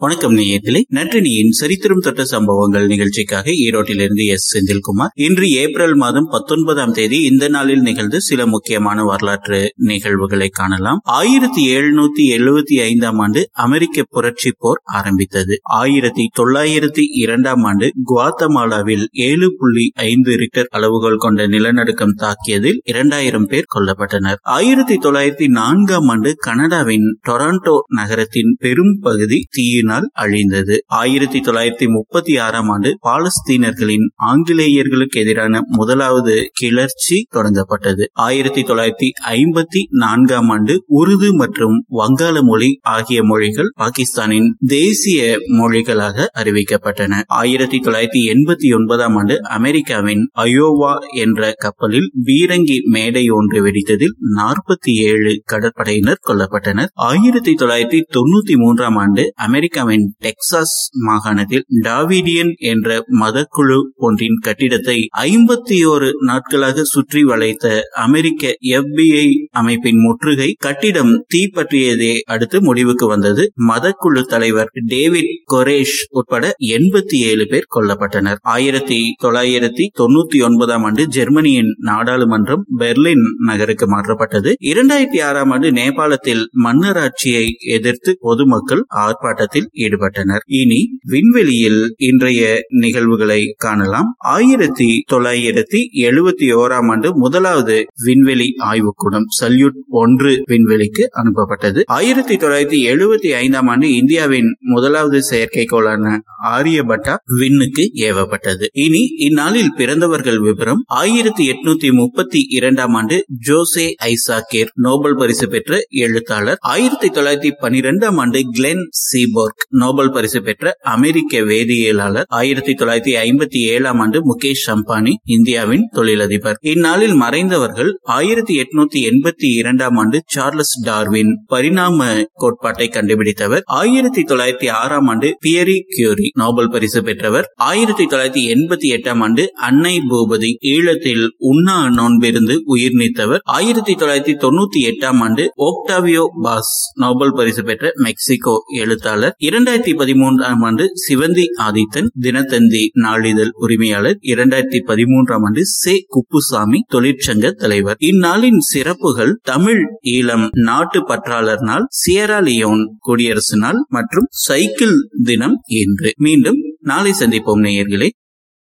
வணக்கம் நேயத்திலே நன்றினியின் சரித்திரம் தொட்ட சம்பவங்கள் நிகழ்ச்சிக்காக ஈரோட்டிலிருந்து எஸ். செந்தில்குமார். இன்று ஏப்ரல் மாதம் பத்தொன்பதாம் தேதி இந்த நாளில் நிகழ்ந்து சில முக்கியமான வரலாற்று நிகழ்வுகளை காணலாம். ஆயிரத்தி எழுநூத்தி எழுபத்தி ஐந்தாம் ஆண்டு அமெரிக்க புரட்சி போர் ஆரம்பித்தது. ஆயிரத்தி தொள்ளாயிரத்தி இரண்டாம் ஆண்டு குவாத்தமாலாவில் ஏழு புள்ளி ஐந்து ரிக்டர் அளவுகள் கொண்ட நிலநடுக்கம் தாக்கியதில் இரண்டாயிரம் பேர் கொல்லப்பட்டனர். ஆயிரத்தி தொள்ளாயிரத்தி நான்காம் ஆண்டு கனடாவின் டொராண்டோ நகரத்தின் பெரும் பகுதி தீயினால் அழிந்தது. ஆயிரத்தி தொள்ளாயிரத்தி முப்பத்தி ஆறாம் ஆண்டு பாலஸ்தீனர்களின் ஆங்கிலேயர்களுக்கு எதிரான முதலாவது கிளர்ச்சி தொடங்கப்பட்டது. ஆயிரத்தி தொள்ளாயிரத்தி ஐம்பத்தி நான்காம் ஆண்டு உருது மற்றும் வங்காள மொழி ஆகிய மொழிகள் பாகிஸ்தானின் தேசிய மொழிகளாக அறிவிக்கப்பட்டன. ஆயிரத்தி தொள்ளாயிரத்தி எண்பத்தி ஒன்பதாம் ஆண்டு அமெரிக்காவின் அயோவா என்ற கப்பலில் பீரங்கி மேடை ஒன்று வெடித்ததில் நாற்பத்தி ஏழு கடற்படையினர் கொல்லப்பட்டனர். ஆயிரத்தி தொள்ளாயிரத்தி தொண்ணூத்தி மூன்றாம் ஆண்டு அமெரிக்க அமெரிக்காவின் டெக்சாஸ் மாகாணத்தில் டாவிடியன் என்ற மதக்குழு ஒன்றின் கட்டிடத்தை ஐம்பத்தி ஓரு நாட்களாக சுற்றி வளைத்த அமெரிக்க எஃபிஐ அமைப்பின் முற்றுகை கட்டிடம் தீப்பற்றியதை அடுத்து முடிவுக்கு வந்தது. மதக்குழு தலைவர் டேவிட் கொரேஷ் உட்பட எண்பத்தி ஏழு பேர் கொல்லப்பட்டனர். ஆயிரத்தி தொள்ளாயிரத்தி தொண்ணூத்தி ஒன்பதாம் ஆண்டு ஜெர்மனியின் நாடாளுமன்றம் பெர்லின் நகருக்கு மாற்றப்பட்டது. இரண்டாயிரத்தி ஆறாம் ஆண்டு நேபாளத்தில் மன்னராட்சியை எதிர்த்து பொதுமக்கள் ஆர்ப்பாட்டத்தில் ஈடுபட்டனர். இனி விண்வெளியில் இன்றைய நிகழ்வுகளை காணலாம். ஆயிரத்தி தொள்ளாயிரத்தி எழுபத்தி ஓராம் ஆண்டு முதலாவது விண்வெளி ஆய்வுக்கூடம் சல்யூட் ஒன்று விண்வெளிக்கு அனுப்பப்பட்டது. ஆயிரத்தி தொள்ளாயிரத்தி எழுபத்தி ஐந்தாம் ஆண்டு இந்தியாவின் முதலாவது செயற்கைக்கோளான ஆரியபட்டா விண்ணுக்கு ஏவப்பட்டது. இனி இந்நாளில் பிறந்தவர்கள் விவரம் ஆயிரத்தி எட்நூத்தி முப்பத்தி இரண்டாம் ஆண்டு ஜோசே ஐசாக்கேர் நோபல் பரிசு பெற்ற எழுத்தாளர் ஆயிரத்தி தொள்ளாயிரத்தி பனிரெண்டாம் ஆண்டு கிளென் சீபோர்க் நோபல் பரிசு பெற்ற அமெரிக்க வேதியியலாளர் ஆயிரத்தி தொள்ளாயிரத்தி ஐம்பத்தி ஏழாம் ஆண்டு முகேஷ் அம்பானி இந்தியாவின் தொழிலதிபர். இந்நாளில் மறைந்தவர்கள் ஆயிரத்தி எட்நூத்தி எண்பத்தி இரண்டாம் ஆண்டு சார்லஸ் டார்வின் பரிணாம கோட்பாட்டை கண்டுபிடித்தவர். ஆயிரத்தி தொள்ளாயிரத்தி ஆறாம் ஆண்டு பியரி கியூரி நோபல் பரிசு பெற்றவர். ஆயிரத்தி தொள்ளாயிரத்தி எண்பத்தி எட்டாம் ஆண்டு அன்னை பூபதி ஈழத்தில் உண்ணா நோன்பிருந்து உயிர் நீத்தவர். ஆயிரத்தி தொள்ளாயிரத்தி தொண்ணூத்தி எட்டாம் ஆண்டு ஓக்டாவியோ பாஸ் நோபல் பரிசு பெற்ற மெக்சிகோ எழுத்தாளர். இரண்டாயிரத்தி பதிமூன்றாம் ஆண்டு சிவந்தி ஆதித்தன் தினத்தந்தி நாளிதழ் உரிமையாளர். இரண்டாயிரத்தி பதிமூன்றாம் ஆண்டு சே குப்புசாமி தொழிற்சங்க தலைவர். இந்நாளின் சிறப்புகள் தமிழ் ஈழம் நாட்டு பற்றாளர் நாள் சியரா லியோன் குடியரசு நாள் மற்றும் சைக்கிள் தினம் என்று மீண்டும் நாளை சந்திப்போம் நேயர்களே.